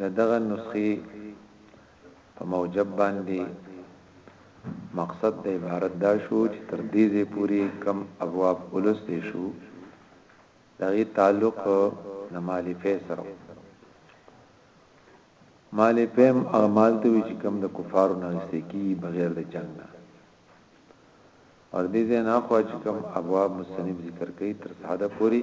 د دغه نسخي په موجب باندي مقصد د عبارت دا شو چې تر دې ځې پوری کم ابواب اولس دې شو دغه تعلق د مالفه سره مالفهم اعمال ته چې کم د کفارو نه استکی بغیر د جنگ نه اور دې ځنه خو چې کوم ابواب مصنف ذکر کوي تر ساده پوری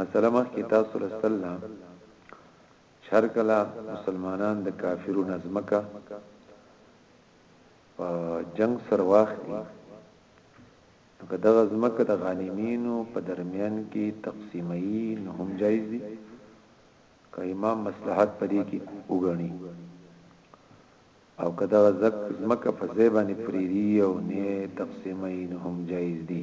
مثلا مخکې تاسو لوستله چې هر کله مسلمانان د کافرو نظمکه په جنگ سر واخلي نو که دغه ځمکه د غانمینو په درمیان کې تقسیمي نو هم جایز دي که امام مصلحت پدې کې وګڼي او که دغه ځمکه په ځای باندې پریری او نه تقسیمي نو هم جایز دي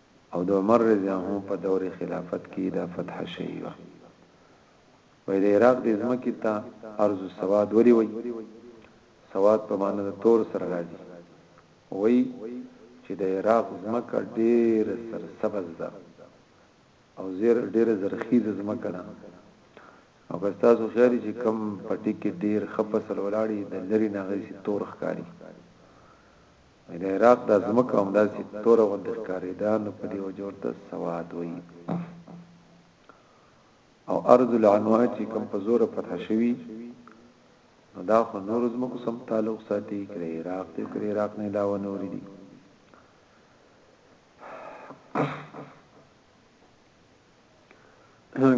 او د عمر رضی الله عنه په دور خلافت کی دا فتح شوی وه وای د عراق د زمکی ته ارض السواد ولی وای سواد په معنی د تور سره راځي وای چې د عراق زمکه ډیر سر سبز ده او زیر ډیر زرخیز زمکه ده او که تاسو خیالي چې کم پټی کې ډیر خپسل ولاړی د لری ناغې سي تور ښکاری وایي د عراق دا ځمکه همداسې توره غوندې ښکارېده نو په دې وجه ورته سواد وایي او ارض العنوه چې کوم په زور فتح شوی نو دا خو نور زمکو سم تعلق ساتي کړي عراق دې کړي عراق نه علاوه نور دي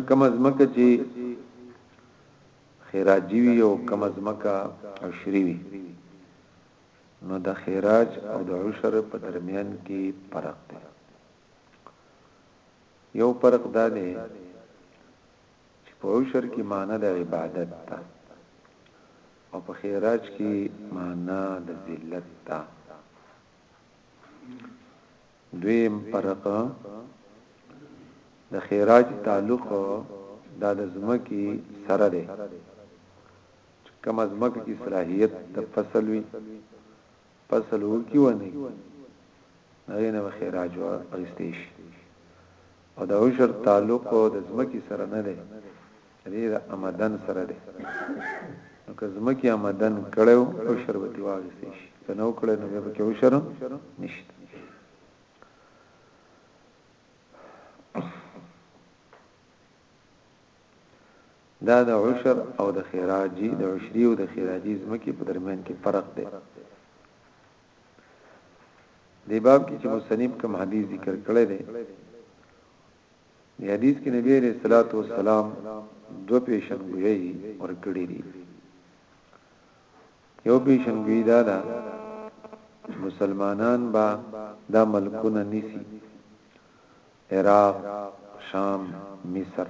کم از مکه چې خراجی وی او کم از مکه عشری وی نو د خیراج او د عشر په درمیان کی فرق دی یو فرق دا دی چې په عشر کی معنی د عبادت ده او په خیراج کی معنی د ذلت ده دویم فرق د خیراج تعلق دا د زمکی سره ده چې کومه ځمکه کې صلاحیت د فصل وي فصل وکي ونه کی هغه نه خراج اغستې شي او دا عشر تعلق د ځمکې سره نه دی دې د آمدن سره دی نو که ځمکې آمدن کړو عشر به تیواغستې شي که نو کړو نو به کې عشر نشته دا د عشر او د خراجي د عشري او د خراجي زمکه په درمیان کې فرق دی دی باب کې چې مصنف کوم حدیث ذکر کړی دی دی حدیث کې نبی عليه الصلاه والسلام دو پیشنګویی ورکړي دي یو پیشنګوی دا ده مسلمانان با دا ملکونه نسی عراق، شام، مصر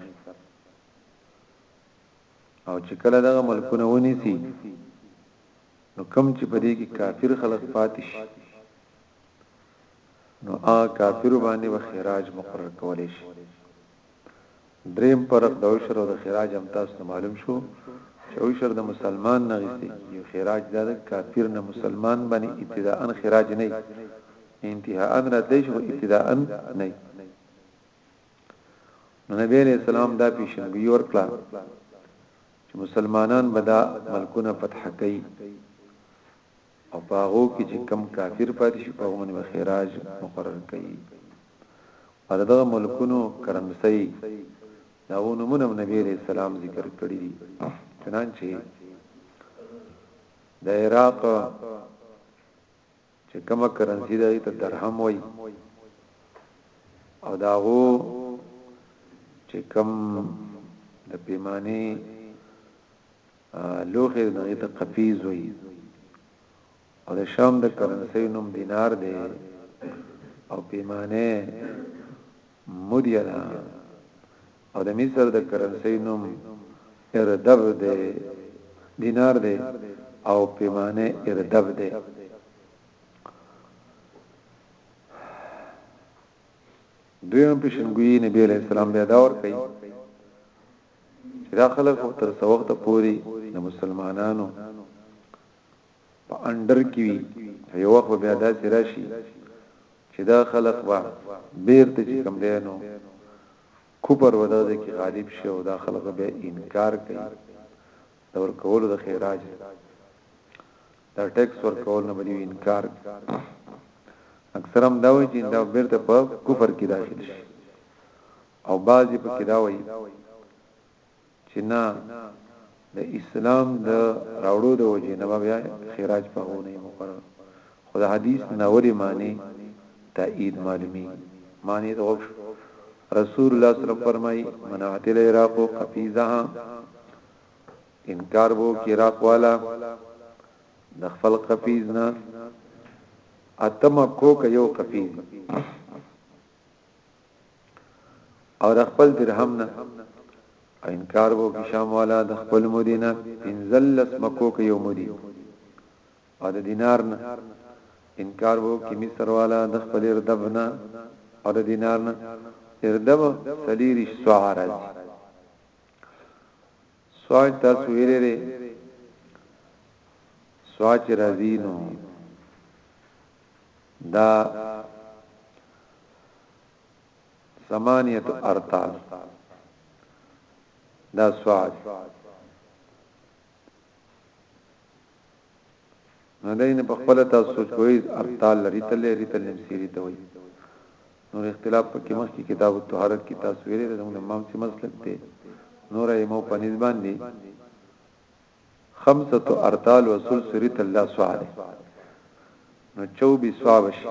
او چې کله دغه ملکونه ونیسي نو کم چې په دې کې کافر خلک پاتې شي نو هغه کافر باندې به خراج مقرر کول شي دریم فرق د عشر او د خراج هم تاسو ته معلوم شو چې عشر د مسلمان نه غیستی کیږي او خراج دا د کافر نه مسلمان باندې ابتداءا خراج نه انتهاءا راتلی شو ابتداءا نه نو نبی علیہ السلام دا پیشنګوی ورکړه چې مسلمانان به دا ملکونه فتح کوي او په هغو کې چې کوم کافر پاتې شي په هغو باندې به خراج مقرر کوي او د دغه ملکونو کرنسۍ دا و نمونه نبی علیہ السلام ذکر کړی دي چنانچه د عراق چې کومه کرنسی ده ته درهم وای او داغو چې کوم د پیمانه لوښی نو دې ته قفیز وي او د شام د کرنسۍ نوم دینار دی او پیمانه مودیا ده او د مصر د کرنسۍ نوم اردب دی دینار دی او پیمانه اردب دی دویم پیشنګوی نبی علیہ السلام بیا داور کوي چې دا خلک خو تر څه وخته پورې د مسلمانانو په انډر کې وي یو وخت بیا داسې راشي چې دا خلک به بیرته چې کم دی نو کوپر ودغه کې غالب شي او دا خلک به انکار کوي د ورکول د خیراج دا ټیکس ورکول نه بلی انکار اکثرم دا وایي چې دا بیرته په کفر کې داخل شي او بعض یې پکې دا وایي چې نه د اسلام د راوړو د وجې نه بیا خراج په هو نه مقرر خو د حدیث نوري معنی تایید معلومی معنی د وښ رسول الله صلی الله علیه وسلم فرمایي منعت العراق قفیزه انکار وو کې عراق والا د خپل قفیز نه اتم کوک یو قفیز او د خپل درهم نه انکار وو کې شام والا د خپل مدینه انزلس مکو کې یو مدی او د دینار نه انکار وو کې مصر والا د خپل ردب نه او د دینار نه ردب سلیریش سوارز سوچ تاسو ویلی دی سوچ راځي نو دا ثمانیت ارتال دا سواد نه دی نه په خپل تاسو سوچ کوي ارتال لري تل ریتل نیم سیری ته وي نور اختلاف په کې مخکې کتاب الطهارت کې تاسو ویلي زموږ امام چې مسلک دی نور یې مو په نسبت باندې خمسه ارتال او سل سری تل دا سوال نو 24 سواب شي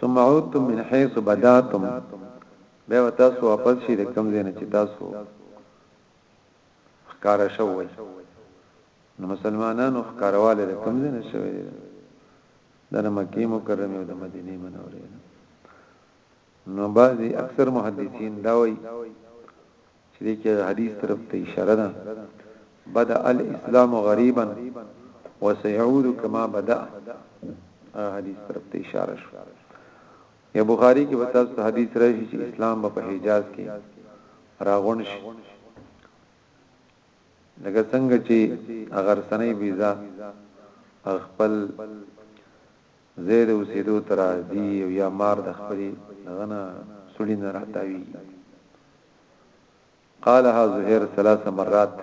ثم عدتم من حيث بداتم بیا تاسو واپس شي د کم ځای نه چې تاسو ښکار شوی نو مسلمانانو ښکارواله د کم ځای نه شوی د مکه مکرمه او د مدینه منوره نو بعضی اکثر محدثین دا وایي چې دې کې حدیث طرف ته اشاره ده بدا الاسلام غریبا وسيعود كما بدا حدیث طرف ته اشاره شو یا بخاری کې وتا ست حدیث راشي چې اسلام په حجاز کې راغون شي لکه څنګه چې اگر سنې ویزا خپل ځای د اوسیدو ته راځي او یا مار د خپلې هغه نه سوړي نه راتاویږي قالها زهير ثلاث مرات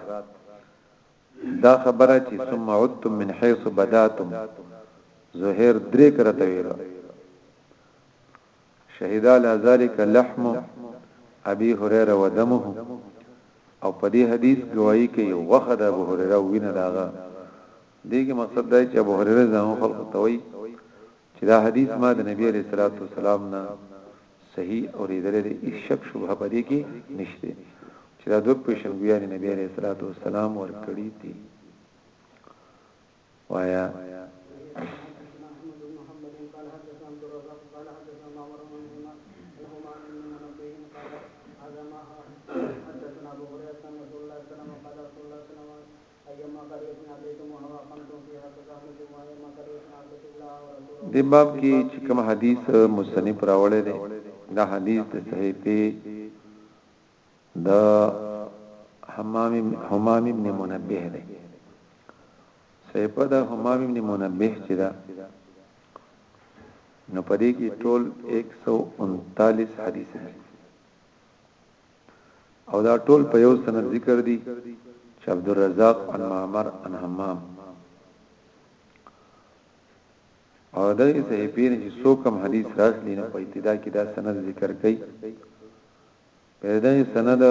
دا خبره چې ثم عدتم من حيث بداتم زهير درې کرته ویل شهید علی ذلک لحم ابي هريره ودمه او په دې حدیث گواہی کوي وخت ابو هريره وینه داغه دې کې مقصد دا چې ابو هريره ځانو خلق ته وایي چې دا حدیث ما د نبی عليه الصلاه والسلام نه صحیح اوریدل دي هیڅ شک شبهه پدې کې نشته چې دا دوه پیشنګویان نبی عليه الصلاه والسلام ورکړي دي وایا دې باب کې چې کوم حدیث مصنف راوړی دی دا حدیث د صحیفه د حمام حمام ابن منبه دی صحیفه د حمام ابن منبه چې دا نو پدې کې ټول 139 حدیث دي او دا ټول په یو سند ذکر دي چې عبدالرزاق عن معمر عن حمام او د صحیح پیر چې څوکم حدیث راځلی نه په ابتدا کې دا سند ذکر کړي په دې سند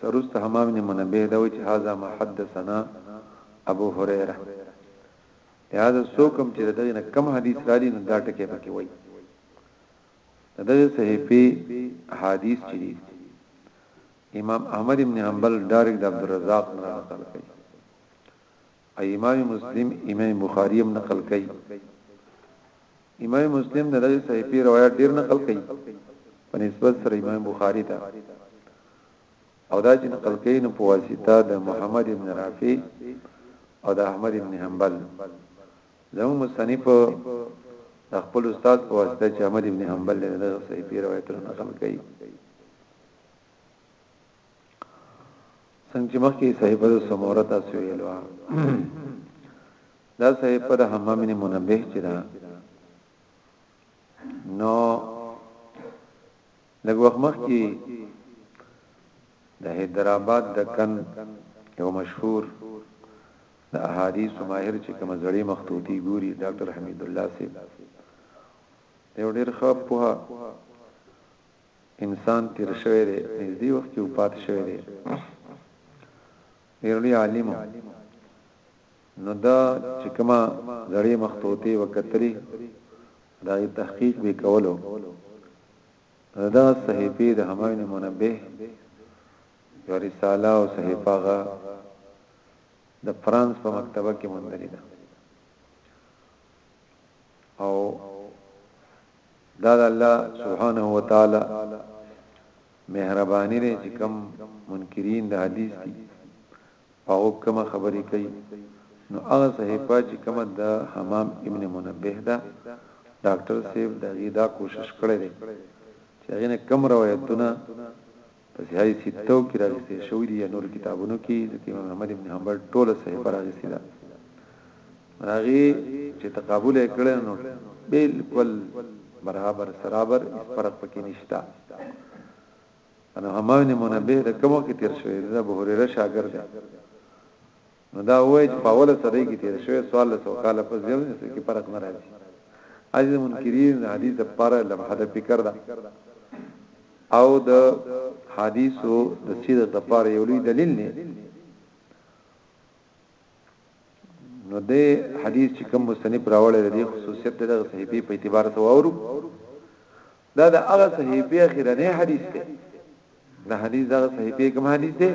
سرست حمام نه منبه دا و چې هاذا ما حدثنا ابو هريره لہذا څوکم چې دغه نه کم حدیث راځلی نو دا ټکی پکې وایي د دغې صحیفې احادیث چې دي امام احمد ابن حنبل ډایرک د عبدالرزاق نه نقل کوي او امام مسلم امام بخاری هم نقل کوي امام مسلم د دغې صحیفې روایت ډیر نقل کوي په نسبت سره امام بخاری ته او دا چې نقل کوي نو په واسطه د محمد ابن رافع او د احمد ابن حنبل زموږ مصنف د خپل استاد په واسطه چې احمد ابن حنبل له دغه صحیفه روایتونه نقل کړي څنګه مخکې صحیفه د سموره تاسو ویلو دا صحیفه د حمام بن منبه چې دا نو لږ وخت مخکې د حیدرآباد د کن یو مشهور د احادیث ماهر چې کوم زړی مخطوطی ګوري ډاکټر حمید الله سي یو ډیر ښه په انسان تیر شوی دی نږدې وخت کې وفات شوی دی ډیر لوی عالم نو ده چې کومه زړې مخطوطې به کتلې د هغې تحقیق به یې کولو نو د دغه صحیفې د همایون منبه یو رساله او صحیفه هغه د فرانس په مکتبه کې موندلې ده او دا د الله سبحانه و تعالی مهرباني لري چې کم منکرین د حدیث دي فاوق کما خبرې کوي نو هغه صحیفه چې کما د حمام ابن منبه ده ډاکټر صاحب دغه دا کوشش کړی دی چې هغه نه کم روایتونه په صحیح ستو کې راغستې شوې دي نور کتابونو کې د امام احمد ابن حنبل ټوله صحیفه راغستې ده راغي چې تقابل کړي نو بالکل برابر سرابر اس فرق پکې نشتا ان همام منبه د کومه کې تیر شوی د ابو هريره شاګرد نو دا وایي چې په اوله صدۍ کې تیر شوی سوال له سوکال په ځل کې فرق نه راځي اجازه منکرین د حدیث لپاره لمحه د فکر ده او د حدیثو د سیرت لپاره یو لوی دلیل نه نو د حدیث چې کوم مستنیب راوړل دی خصوصیت دغه صحیفه په اعتبار سره اورو دا د هغه صحیفه اخیرنی حدیث دی دا حدیث دا صحیفه کوم حدیث دی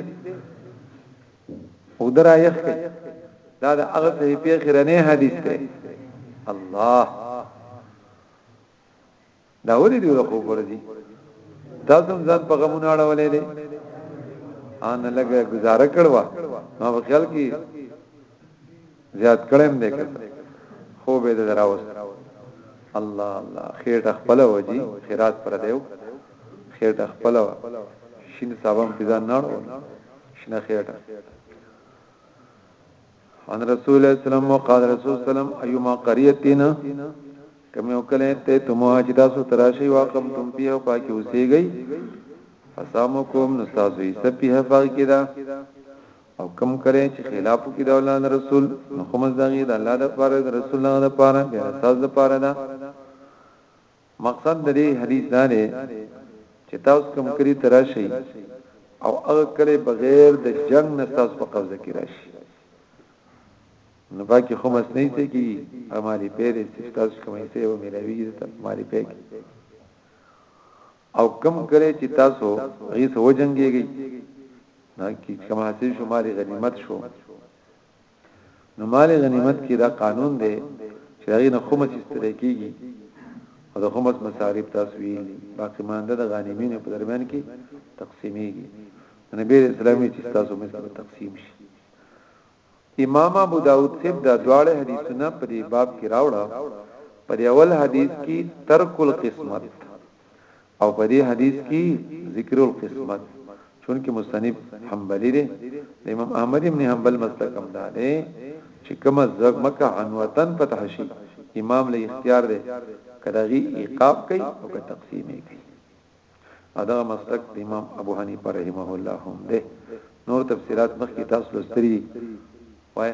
او درا یخ دی دا د هغه صحیفه اخیرنی حدیث دی الله دا ولې دی له خوب ورځي تاسو ځان په غمونه اړولې دي ان لګه گزاره کړوا ما په خیال کې زیات کړم دې کړ خو به دې راوست الله الله خیر د خپل وجي خیرات پر دیو خیر د خپل شین صاحبم پیدا نه ورو شنه خیر ده ان رسول الله سلام او قال رسول سلام ايما قريتنا کمه وکله ته تمو چې تاسو تراشي واقم تم پی او پاکي اوسېږي فسامکم نستاسو یې سپیه فاق کړه او کوم کړی چې خلاف وکړي د الله د رسول نو خمس د هغې د الله د پاره د رسول هغه د پاره بیا د تاسو د پاره ده مقصد د دې حدیث دا دی چې تاسو کوم کړی تر شي او هغه کړی بغیر د جنگ نه تاسو په قبضه کې راشي نو باقي خو مس نه سي کی امالي پیر استاذ کومې سي و ملاوي ته مالي پیر او کم کړي چې تاسو هغه سو جنگيږي نه کی کوم حاصل شو مال غنیمت شو نو مال غنیمت کې دا قانون دی چې هغه نه خمس استل کیږي او د خمس مصارف تاسو ویلي باقی مانده د غنیمینو په درمیان کې تقسیمیږي نبی اسلامي چې تاسو مې تقسیم شي امام ابو داود صیب دا دواړه حدیثونه په دې باب کې راوړه په دې اول حدیث کې ترک القسمت او په دې حدیث کې ذکر القسمت چون کې مصنف حنبلی دی د امام احمد ابن حنبل مسلک هم دا دی چې کومه زګ مکه عنوتن فتح شي امام له اختیار دی کداغي ایقاف کوي او که تقسیم کوي او دغه مسلک د امام ابو حنیفه رحمه الله هم ده نور تفسیرات مخکې تاسو لوستري دي وای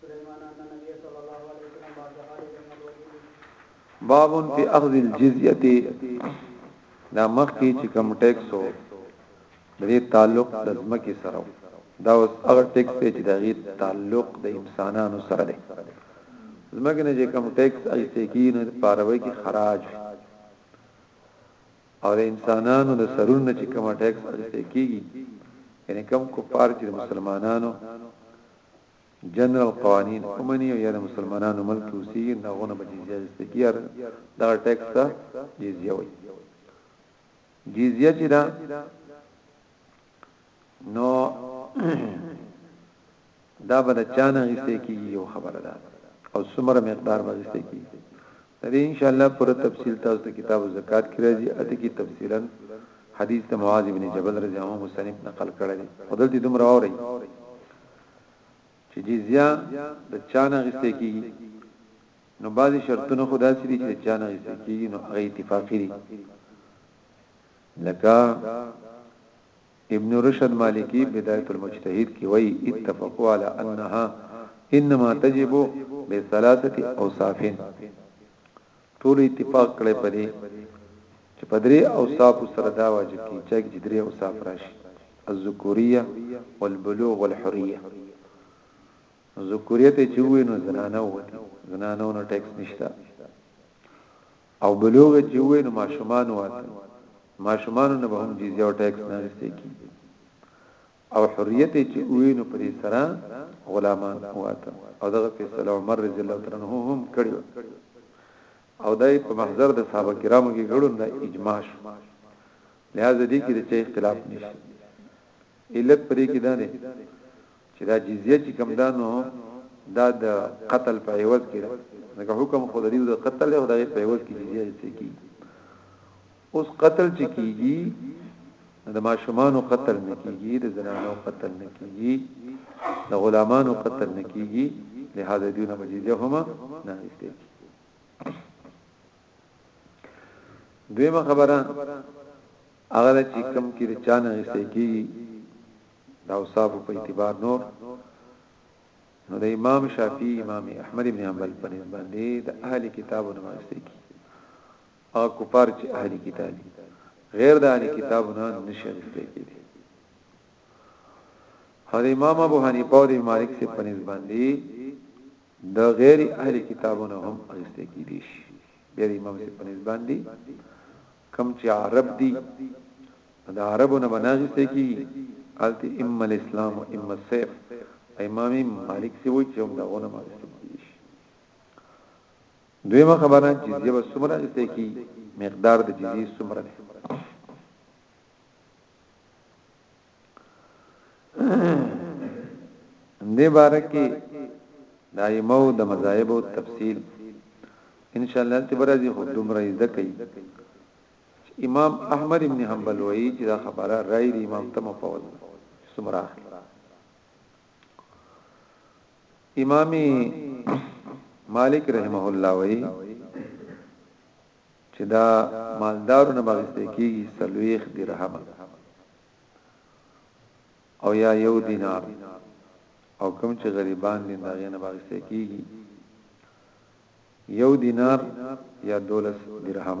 سلیمان ان نبی صلی الله علیه وسلم بعد دخل جنت وجودی باب فی اخذ الجزیه دا مخکې چې کوم ټیکس وو د دې تعلق د ځمکې سره دا اوس هغه ټیکس دی چې د غي تعلق د انسانانو سره دی ځمکې نه چې کوم ټیکس ایستې کی نه پاروي کې خراج او د انسانانو د سرونو چې کوم ټیکس ایستې کیږي یعنی کوم کفار چې مسلمانانو جنرال قوانین ومني او یا د مسلمانانو ملک کې اوسېږي نو هغه نه به جزیه اخیستل کېږي دا ټیکس ته جزیه وایي جزیه چې دا نو دا به د چانه غیسته کیږي یو خبره ده او څومره مقدار به غیسته کیږي د دې ان شاء الله پر تفصیل تاسو ته کتاب زکات کې راځي اته کې تفصیلا حدیث د معاذ ابن جبل رضی الله عنه مصنف نقل کړی دی خدای دې دومره اوري چې جزیه د چا نه اخیستل کیږي نو بعضی شرطونه خدا سي دي چې چا نه اخیستل کیږي نو هغه اتفاقی دي لکه ابن رشد مالکی بداية المجتهد کې وایي اتفقوا على انها انما تجب بثلاثه اوصاف ټولو اتفاق کړی په دې چې په درې اوصافو سره دا واجب کېږي چا کې چې درې اوصاف راشي، الذکوریه والبلوغ والحریه، نو ذکوریه ته چې ووایي نو زنانه ووتي، زنانو نه ټیکس نشته او بلوغ چې ووایي نو ماشومان ووتل، ماشومانو نه به هم جزیه او ټیکس نه اخیستې کېږي. او حريت يې چې ووي نو په دې سره غلامان وواته او دغه فيصله عمر رضی الله تعالی عنه هم کړې وه او دا په محضر د صحابه کرامو کې ګړون د اجماع شو لہذا دې کې د چا اختلاف نشته علت پرې کې دا دی چې دا جزیه چې کم ده نو دا د قتل په عوض کې ده ځکه حکم خو د دې د قتل او د په عوض کې جزیه یې سکی اوس قتل چې کیږي د ماشومانو قتل نه کیږي د زنانو قتل نه کیږي د غلامانو قتل نه کیږي لهدا دیونه بجیزه هم نه ایستي دویمه خبره هغه چې کم کې چانه ایستي کیږي دا اوصاف په اعتبار نور نو د امام شافعي امام احمد بن حنبل په نسبت باندې د اهل کتابو نمایسته کی هغه کفار چې اهلي کتاب دي غیر د اهلي کتاب نه نشي اخیستل کېږي هر امام ابو حنیفه او امام مالک سے پنځ باندې د غیر اهل کتابونو هم اخیستل کېږي شي بیا امام سے پنځ باندې کم چې عرب دي دا عربونه بناغسته کېږي الته اما الاسلام او اما السيف امام مالک سے وایي چې هم دا غونه مالک دویمه خبره جزیه به څومره غسته کی مقدار د جزیه څومره دی دې باره کې دایمو د مذاهب او تفصیل ان شاء الله ته برازي خو دومره زده کوي امام احمد ابن حنبل وایي چې دا خبره رائے امام ته مفوض سمرا امام مالک رحمه الله وی چې دا مالدارو نه بغسته کیږي سلويخ درهم او یا یو دینار او کوم چې غریبان دي دا غي نه بغسته کیږي یو دینار یا دولس درهم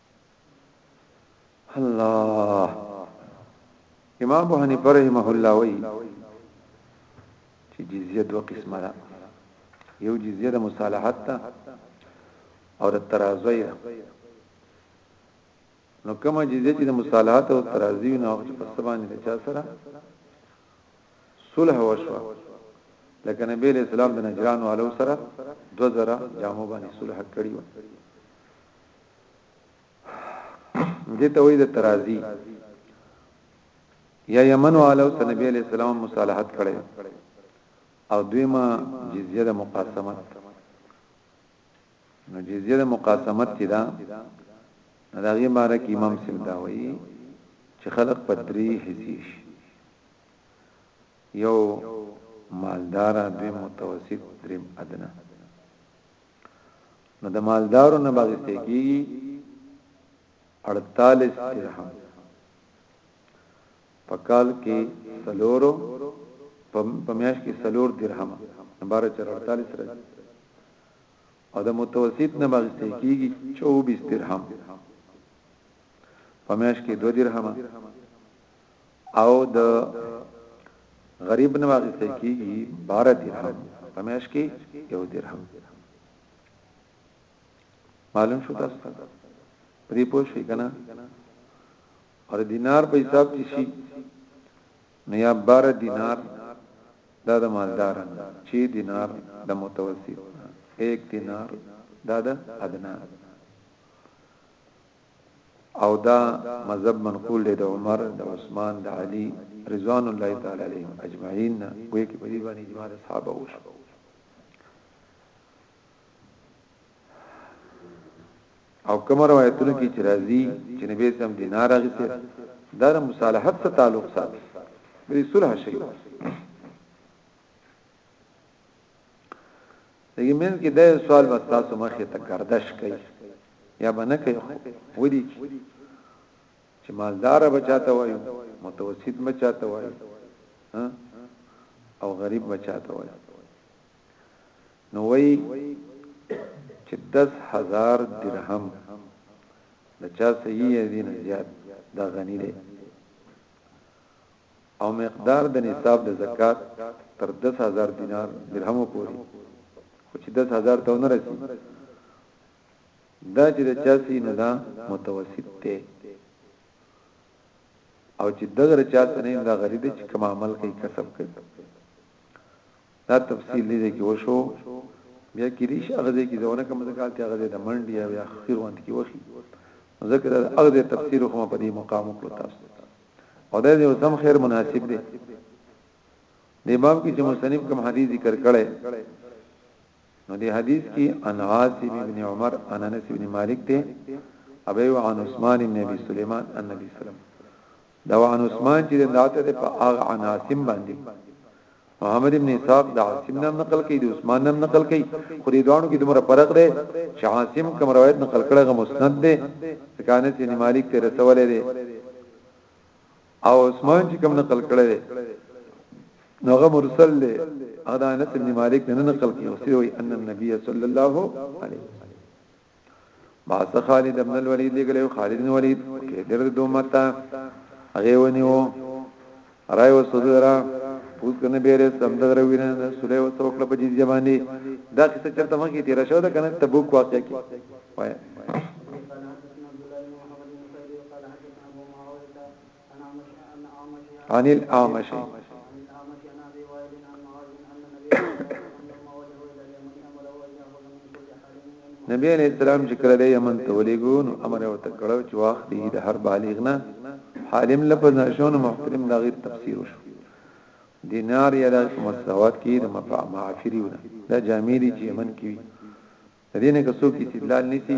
الله امام ابو حنیفه رحمه الله وی چې جزیه دوه قسمه ده یو جزیه د مصالحت ده او د ترازوی ده نو کومه جزیه چې د مصالحت او ترازوی نه او چې په سبانه د چا سره صلح وشو لکه نبی له اسلام د نجران والو سره 2000 جامو باندې صلح کړی و دې ته وې د ترازی یا یمن والو ته نبی علیہ السلام مصالحت کړي او دویما جزیه د مقاسمت نو جزیه د مقاسمت چې دا داغي مارک امام سیم دا وایي چې خلق په درې حصي شي یو مالدار دوی متوسط دریم ادنه نو د مالدارو نه باغ ته کیږي 48 درهم په کال کې سلورو په میاش کې سلور درهم بار چر 48 راځي او د متوسط نه باغ ته کیږي 24 درهم په میاش کې 2 درهم او د غریب نه باغ ته کیږي 12 درهم په میاش کې 1 درهم معلوم شو تاسو ته پرې پوه شئ کنه اور دینار په حساب کې شي نو یا 12 دینار دا د مالدار نه 6 دینار د متوسط 1 دینار دا د ادنا او دا مذهب منقول دی د عمر د عثمان د علی رضوان الله تعالی علیهم اجمعین وې کې په دې باندې اجماع صحابه وشو او کوم روایتونه کې چې راځي چې نبی سم دینار اغسته دا د مصالحت سره تعلق ساتي به صلح شي دغه من کې دا سوال به تاسو مخه ته گردش کوي یا بنه کوي ودی چې مالدار بچاته وایو متوسط بچاته وایو او غریب بچاته وایو نو وایي چې دس هزار درهم د چا صحیح دی نه زیات دا غنی دی او مقدار د نصاب د زکات تر 10000 دینار درهم پورې خو چې 10000 ته نه رسی دا چې د چاسي نه دا متوسط ته او چې دغه چاسي نه دا غریب چې کما عمل کوي کسب کوي دا تفصیل دې کې وشو بیا کې ریش هغه دې کې ځونه کوم ځکه چې هغه دې د منډي او یا خیروند کې وخی ځکه دا هغه دې تفسیر خو په دې مقام کې تاسو او دا دې سم خیر مناسب دی د امام کې چې مصنف کوم حدیث ذکر کړي نو دې حدیث کې ان عاصم ابن عمر ان انس ابن مالک ته ابي وعن عثمان ابن ابي سليمان النبي صلی الله عليه وسلم دا وعن عثمان چې ناته ده په اغه عن عاصم باندې محمد ابن اسحاق د عاصم نام نقل کړي د عثمان نام نقل کړي خو دې دوانو کې دومره فرق دی چې عاصم کوم روایت نقل کړي غو مسند دی ځکانه چې مالک ته رسولې دی او عثمان چې کوم نقل کړي دی نو غو مرسل دی ادا انس ابن مالک نه نقل کړي او سوي ان النبي صلی الله علیه وسلم بعث خالد ابن الولید لګلو خالد بن ولید کې ډېر دومتا هغه ونیو راي وسودرا پوس کنه بیره سم دغره وینه سولې او توکل په جزیه باندې دا څه چرته مخکې تیر شو دا کنه تبوک واقع کی وای عن الاعمش نبی علیہ السلام چې کله د یمن ته ولېګو نو امر او تکړه چې واخلي د هر بالغ نه حالم لفظ نشون محترم دا غیر تفسیر شو دینار یا د مساوات کې د مفع معافریونه دا جامې دي چې یمن کې دینه که څوک استدلال نسی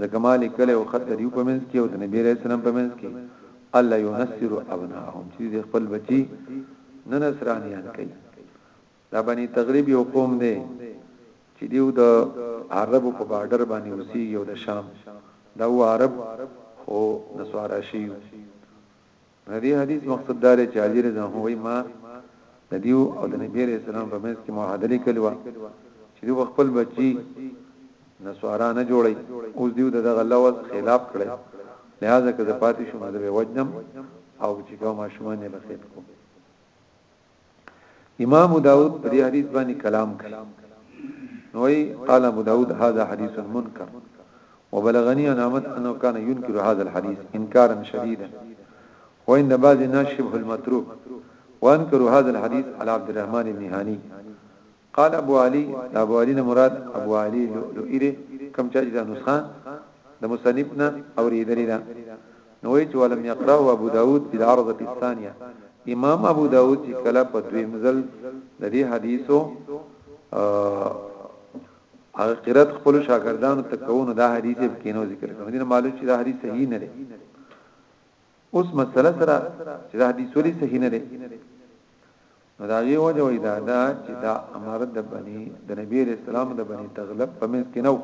ځکه ما ليکلی و خط د ديو په منځ کي او د نبي عليه السلام په منځ کي الله ينصر ابناءهم چي دي خپل بچي نه نصرانيان کوي دا بني تغريب يو قوم دی چي ديو د عربو په بارډر باندې اوسيږي او د شام دا و عرب خو نسوارا شيو د دې حدیث مقصد دا دی چې علی رضی الله عنه وایي ما د دیو او د نبی رسول الله په منځ کې معاهده لیکلې و چې دوی خپل بچي نسوارا نه جوړي اوس دیو دغه لوز خلاف کړي لہذا که زه پاتې شوم زه به وجنم او چې کومه شومانه لخیت کوم امام داود په دې حدیث باندې کلام کړي نوې قال ابو داود هذا حديث منكر وبلغني ان احمد انه كان ينكر هذا الحديث انكارا شديدا وان بعض الناس شبه المتروك وانكروا هذا الحديث على عبد الرحمن بن هاني قال ابو علي د ابو علي نه مراد ابو علي لؤلؤي دی کوم چا چې دا نسخه د مصنف نه اوریدلې ده نو وایي چې ولم يقرأه ابو داود في العرضه الثانيه امام ابو داود چې کله په دویم ځل د دې حدیثو هغه قرات خپل شاګردانو ته کوونو دا حدیث په کینو ذکر کړو دي معلوم چې دا حدیث صحیح نه دی اوس مسله سره چې دا حدیث ولې صحیح نه دی نو دا یو وجه وای دا دا چې دا امر د بنی د نبی رسول الله د بنی تغلب په منځ کې نو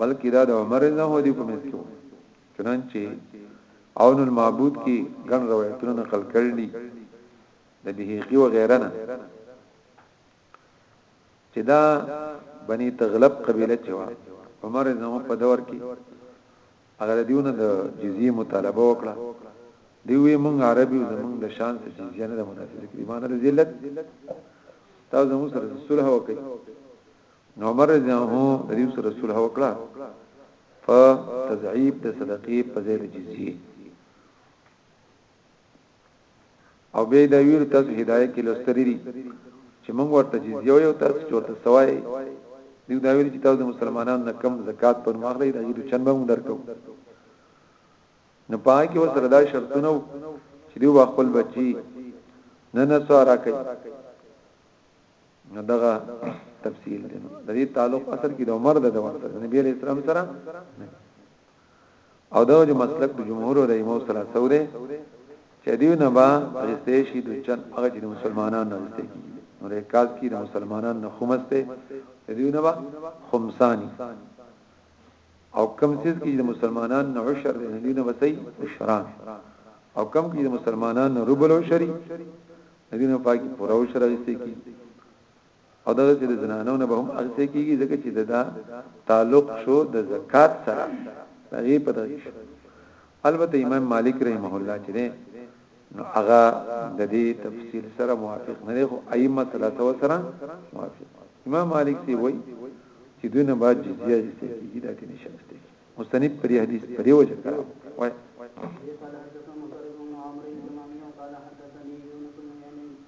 بلکې دا د عمر نه هو دی په منځ کې چنانچه اون المعبود کې ګڼ روایتونه نقل کړل دي د بهيقي و غیره نه چې دا بنی تغلب قبيله چې عمر زمو په دور کې هغه د دیو نه د جزیه مطالبه وکړه دی وی مونږ عرب یو زمونږ د شان څخه جزیه نه مناسبه کړي معنی د ذلت تاسو زموږ سره صلح وکړي نو عمر رضی الله عنه د دې سره صلح وکړه فتضعیب د صدقې په ځای د جزیه او بیا دا ویل تاسو هدایت کې لوستری دي چې موږ ورته جزیه وایو تاسو چې ورته سوای دوی دا ویل چې تاسو د مسلمانانو نه کم زکات پر ماخلي د اجر چن به موږ درکو نه پای کې وسره دا شرطونه چې دوی خپل بچي نه نه سوارا کوي دغه تفصیل دی د دې تعلق اصل کې د عمر د دوام سره نبی علیہ السلام سره او دا جو مسلک د جمهور او د امام سره ثوره چې دیو نه با رسته شي د چن هغه چې مسلمانانو رسته کیږي نو ریکاز کې د مسلمانانو نه خمسته دیو نه با خمسانی او کم سیز کې د مسلمانانو نه عشر دی دیو نه بسې عشران او کم کې د مسلمانانو ربل عشري دیو نه پاکي پورا عشر رسته کیږي او دا چې د زنانو نه به هم اغسته کیږي ځکه چې دا تعلق شو د زکات سره هغه په دغه شو البته امام مالک رحمه الله چې نو هغه د دې تفصیل سره موافق نه دی خو ائمه ثلاثه سره موافق امام مالک سی وای چې دوی نه باج جزیه اغسته کیږي دا کې نشه اغسته کیږي مستند پر حدیث پر یو ځای کړو وای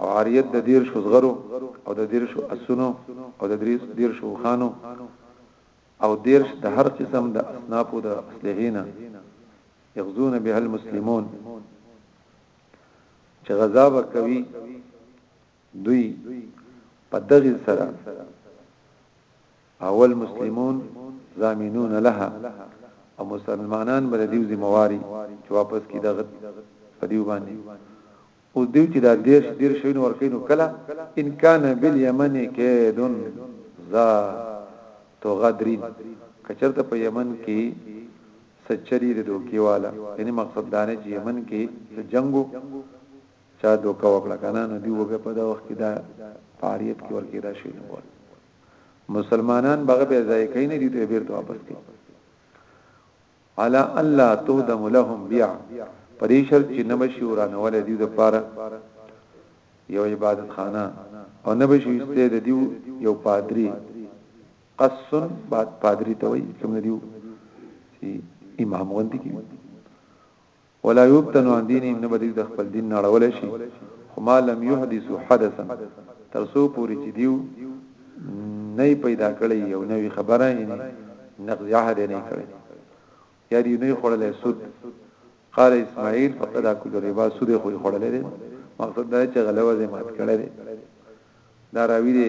او عاریت د دیرشو زغرو او د دیرشو اسونو او د دیرشو خانو او دیرش د هر قسم د اصنافو د اسلحینا یغزون به المسلمون چې غزا وکوي دوی په دغه سره اول مسلمون زامینون لها او مسلمانان بل دیو ذمہواری چې واپس کی دغه په دیو باندې اوس دوی چې دا دېرش دېرش شوینه ورکوي نو کله ان کان بالیمن کید ذا تغدرین که چېرته په یمن کې څه چلی د دوکې والا یعنی مقصد دا نه چې یمن کې څه جنګو چا دوکه وکړه که نه نو دوی به په دا وخت کې دا په عاریت کې ورکې دا شوینه ورکوي مسلمانان بغه به ځای کوي نه دي ته بیرته واپس کوي علی ان لا تهدم لهم بیعه په دې شرط چې نه بشي ورانول دیو د پاره یو عبادت خانه او نه بشي استې د دیو یو پادری قصن بعد پادری ته وایي کوم دیو چې امام غوندي کی ولا يبتنو عن دينهم نه به دوی د خپل دين نه اړولی شي خو ما لم يحدثو حدثا تر څو پورې چې دوی نه يې پيدا کړی يو نوی خبره يعنی نقض عهد يې نه کړی یا دوی نه خوړلی سود قال اسماعیل فقد اكل الربا سود خو خوړلی دی مقصد دا چې غلوه زمات کړی دی دا راوی دی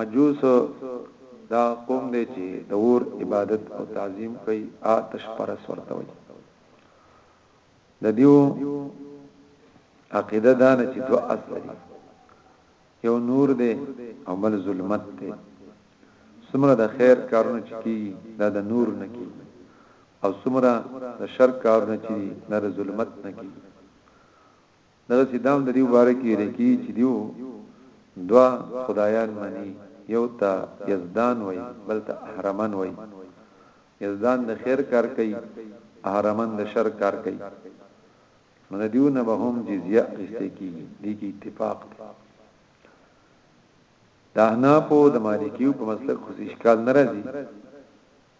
مجوس دا قوم دی چې د اور عبادت او تعظیم کوي آتش پرس ورته وي د دیو عقیده دا نه چې دوه اصل دي یو نور دی او بل ظلمت دی سمره د خیر کارونه چې کی دا د نور نه کی او سمره د شر کارونه چې دا د ظلمت نه کی دغه سیدام د دیو باره کې ویل کی چې دیو دوا خدایان منی یو ته یزدان وای بل ته اهرمن وای یزدان د خیر کار کوي اهرمن د شر کار کوي نو د دیو نه به هم جزیه اخیسته کیږي د کی اتفاق دی دا نه په د مالکیو په مسلک خو اشکال ناراضي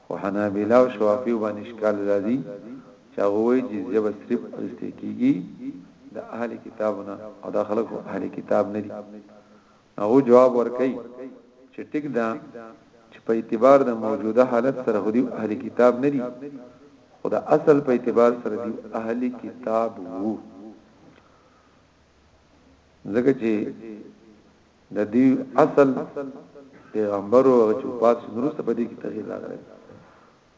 خو حنابله او شوافیو باندې اشکال دا دي چې هغوی وایي چې جزیه به صرف اخیستل کیږي د اهل کتابو نه او دا خلک خو اهل کتاب نه دي هغوی جواب ورکوي چې ټیک ده چې په اعتبار د موجوده حالت سره خو دی اهل کتاب نه دي خو د اصل په اعتبار سره دی اهل کتاب وو ځکه چې د دې اصل پیغمبر او هغه چې وفات شو نورسته په دې کې تغیر راغلی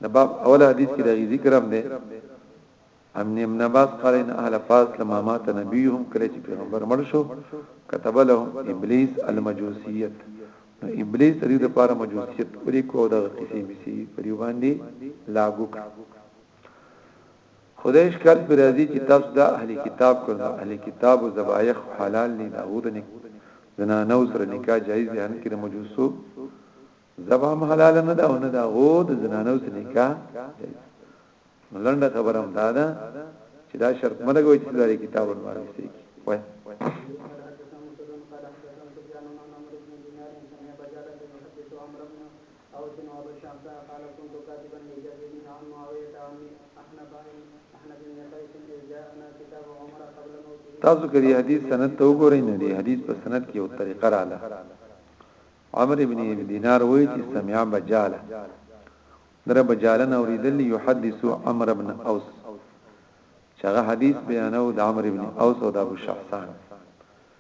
د باب اول حدیث کې د ذکر هم دی ام نیم نباس قال ان اهل فاس لما مات نبيهم کله چې پیغمبر مړ شو كتب لهم ابلیس المجوسیت نو ابلیس دې لپاره مجوسیت ورې کو د قصې مسی پریو باندې لاګو کړ خو دا اشکال پر راځي چې تاسو دا اهل کتاب کړل نو اهل کتاب او ذبایح حلال دي دا غوته نه زنانو سره نکاح جایز دی ان کې د مجوسو زبام حلال نه دا نه دا غو د زنانو سره نکاح جایز نو لنډه خبره هم دا ده چې دا شرط ملګوي چې دا کتاب ورماري سي وای او چې ما به شام ته قال كنت كاتبا لجابر بن عن معاويه عن احنف عن احنف بن قيس اذ جاءنا كتاب عمر قبل موته تاسو کړي حدیث سند ته وګورئ نو دی حدیث په سند کې یو طریقه رااله عمرو بن دینار وایي چې سمع بجاله در بجاله نو ریدل یحدث عمرو بن اوس چاغه حدیث بیانو د عمرو بن اوس او د ابو شحسان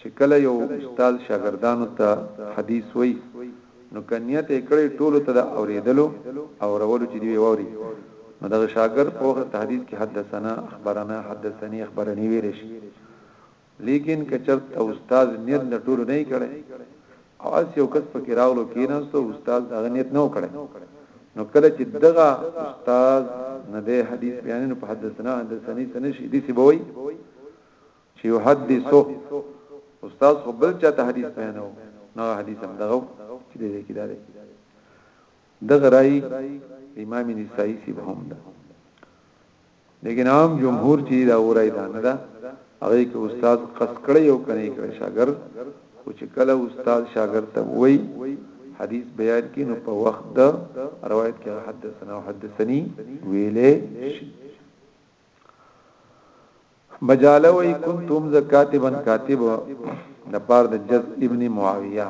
چې کله یو استاد شاګردانو ته حدیث وایي نو که نیت یې کړی ټولو ته د اورېدلو او اورولو چې دوی واوري نو دغه شاګرد په وخت تحدیث کې حدثنا اخبرنا حدثني اخبرني ویل شي لیکن که چرته استاد نیت د ټولو نه کړي او اس یو کس پکې راغلو کیناستو استاد دغه نیت نه وکړي نو کله چې دغه استاد نه د حدیث بیانونو په حدثنا حدثني سنشي دي سی بوي چې يحدثو استاد خو بل چاته حدیث بیانو نو حدیث هم دغه چې دې کې داري دغه راي امام نسائی سی هم ده لیکن عام جمهور چې دا اورای دا نه ده هغه کې استاد قص کړی او کنه کړی شاګرد او چې کله استاد شاګرد ته وای حدیث بیان کې نو په وخت دا روایت کې حدثنا حدثني ویلې شي مجاله وی کنتم ز کاتبن کاتب د پار د جز ابن معاویه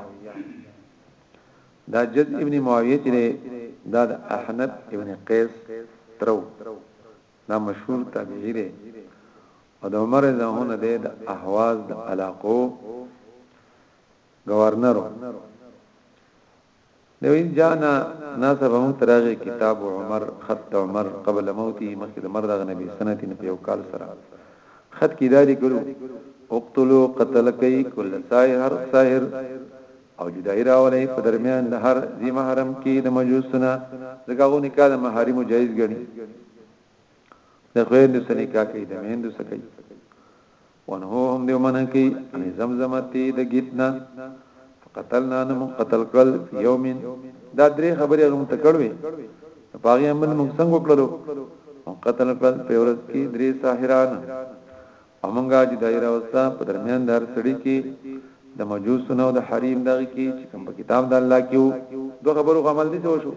دا جز ابن معاویه چې دا د احنف ابن قیس ترو دا مشهور تابعی دی او د عمر زهونه دی د احواز د علاقو گورنرو د وین جانا ناسه به موږ تراغه کتاب عمر خط عمر قبل موته مخکې د مر دغه نبی سنتین په یو کال سره خط کې دالي ګلو اقتلو قتل کوي کل ساحر ساحر او جدای راولې په درمیان د هر ذی محرم کې د مجوسنا زګاغو نکاح د محارم جایز ګڼي د خويندو سنې کا کوي د مهندو سکي ونهو هم دیو منه کی ان زمزمتی د گیتنا فقتلنا نم قتل کل فی یومین دا درې خبرې هغه متکړوي پاغي امن موږ څنګه وکړو قتل کړل په ورځ کې درې ساحران امنګا چې دایره وستا په درمیان دار سړی کې د مجوس نو د حریم دغه کې چې کوم په کتاب د الله کې وو دوه خبرو عمل دي شو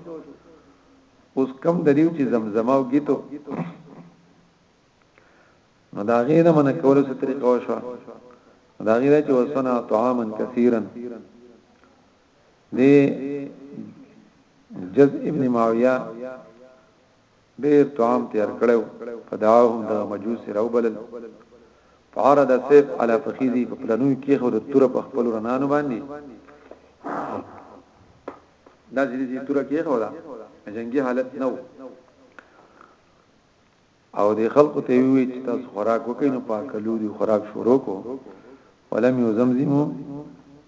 اوس کم دریو چې زمزمه او گیتو نو دا غي نه منه کوله څه طریقه وشو دا غي چې وسنا طعاما كثيرا دې جز ابن معاویه ډیر طعام تیار کړو فدعاهم د مجوس روبل فعرض سيف على فخذي په پلانو کې خو د تور په خپل رنانو باندې دا چې دې تور کې خو دا جنگي حالت نو او دې خلقو ته وی چې تاسو خوراک وکړئ نو په کلو دې خوراک شروع کو ولم یزمزمو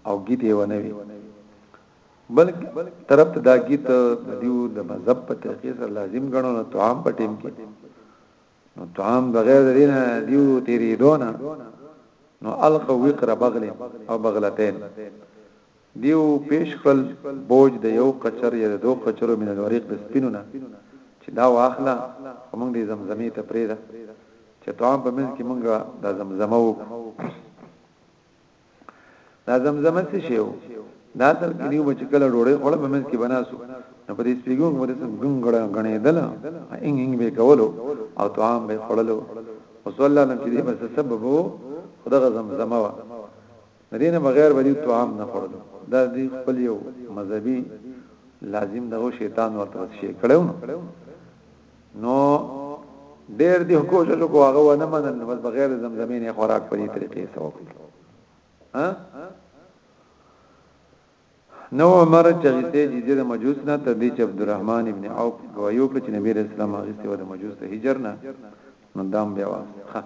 او گیته و نه وی بلک طرف ته دا گیت دیو د مذهب په طریقې سره لازم غنو نو طعام په ټیم کې نو طعام بغیر دینه دیو تیری دونه نو الق وقر بغل او بغلتين دیو پیش کړل بوج د یو قچر یا د دو قچرو من الوریق د سپینو نه چې دا واخله خو مونږ دې زمزمې ته پریده چې طعام په منځ کې مونږ دا زمزمه وکړو دا زمزمه څه شی وو دا سر کې نیو چې کله ډوړې خوړه په منځ کې بناسو نو په دې سپیګو کې ورته ګنګړه غنې دل انګ انګ به کولو او طعام به خړلو وصلی الله علیه چې دې بس سبب وو خدغه زمزمه وا دینه بغیر باندې طعام نه خورل دا دی خپل یو مذهبي لازم دغه شیطان ورته شي کړو نو ډېر دی کوشش وکړو هغه ونه منل بس بغیر زمزمې نه خوراک په دې طریقې سره وکړو ها نو عمر چې غسته جزیه د مجوس نه تر دې چې عبدالرحمن ابن عوف گوايي وکړه چې نبی رسول الله غسته و د مجوس د هجر نه نو دام بیا واسخه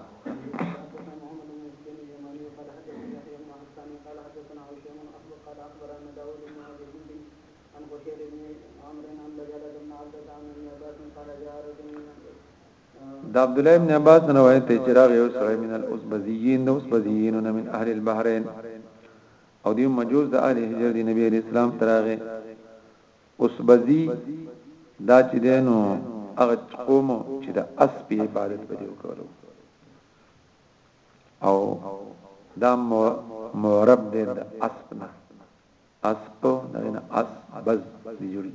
د عبد الله ابن عباس روایت ته چراغ یو سره من الاسبزیین د اسبزیین من اهل البحرین او دی مجوس د اهل حجر دی نبی علیہ السلام تراغه اوس بزی دا چې دینو هغه قوم چې د اسب عبادت بده وکړو او دا معرب دی د اسب نه اسب نه اس بز دی جوړي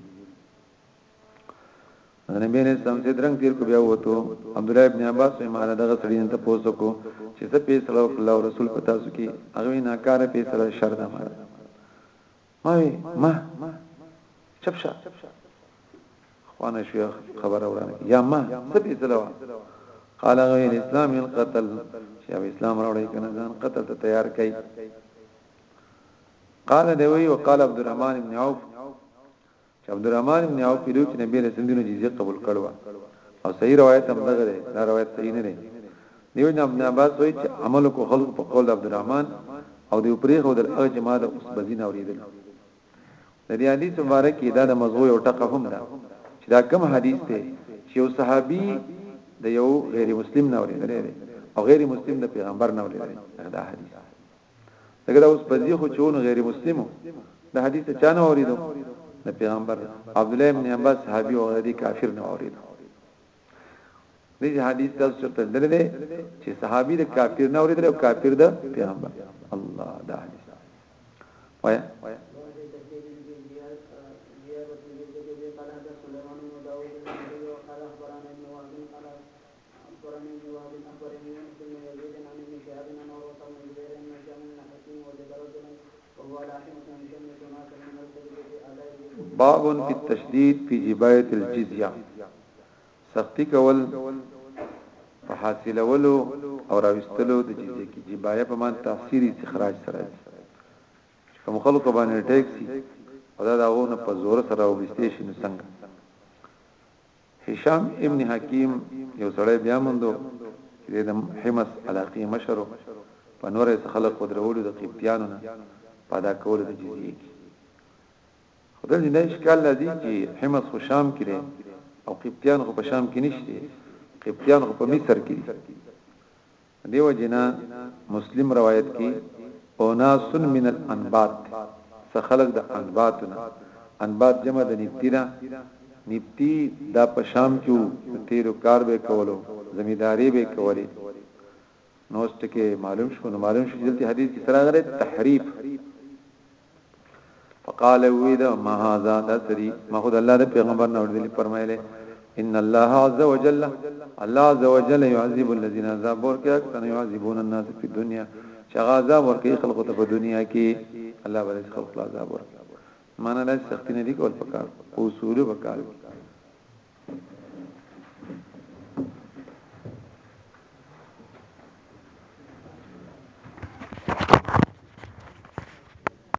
نبی علیہ السلام چې درنګ تیر کو بیا وته عبد الله ابن عباس یې مال دغه سړی ته پوسو کو چې څه فیصله وکړه او رسول پتا سو کې هغه نه کار فیصله شر ده ما ما ما چپشا خوانه شو خبر اورانه یا ما څه فیصله وا قال غیر اسلام القتل چې اسلام راوړی کنه ځان قتل ته تیار کړي قال دی وی وقال عبد الرحمن بن عوف چې عبدالرحمن ابن عوف ویلو چې نبی رسول دینو جزیه قبول کړو او صحیح روایت هم دغه دی دا روایت صحیح نه دی دیو جن ابن عباس وایي چې عمل کو خلق په قول عبدالرحمن او دی پرې خو دل هغه چې ما د اوس بزین اوریدل د دې حدیث مبارک کې دا د مزغو یو ټکه هم ده چې دا کم حدیث دی چې یو صحابي د یو غیر مسلم نه اوریدل او غیر مسلم د پیغمبر نه اوریدل دا حدیث لکه دا اوس پزی خو چون غیر مسلمو د حدیث چا نه اوریدو د پیغمبر عبد الله ابن عباس صحابي او غیري کافر نه اوریدو دې حدیث تاسو چرته درې دي چې صحابي د کافر نه اوریدل او کافر د پیغمبر الله دا حدیث وایا اخبرني ابن وهب اخبرني يونس بن يزيد عن ابن شهاب عن عروة بن الزبير ان هشام بن حكيم وجد رجلا وهو على حمة يشمس ناسا من الكذب في اداء الجزية باب في التشديد في جباية الجزية سختی کول په حاصلولو او راوستلو د جزیه کې جبایه په معنی تفسیر استخراج سره دي کوم خلکو باندې ټیکسي او دا داونه په زور سره وبستې شي نو څنګه هشام ابن حکیم یو سړی بیا موندو چې دی د حمص علاقې مشر و، په نوره یې څه خلک ودرولو د قبطیانو نه په ادا کولو د جزیې کې. خو دلته دا اشکال راځي چې حمص خو شام کې دی او قبطیان خو په شام کې نشته، قبطیان خو په مصر کې دي، د دې وجې نه مسلم روایت کې اناس من الانباط دی څه خلق د انباط نه انباط جمع د نبتی ده نبتی دا په شام کې وو د تیلو کار به کولو زمیداری به کولی نو ستکه معلوم شو نو معلوم شو چې دلته حدیث کې سره غره تحریف فقال ويد ما هذا دسري ما خود الله ده پیغمبر نه وردلی فرمایله ان الله عز وجل الله عز وجل يعذب الذين عذاب ورکه اکثر يعذبون الناس في الدنيا شغا عذاب ورکه خلق ته په دنیا کې الله ورې خلق عذاب ورکه معنا د سختی نه دي کول پکار اصول وکړ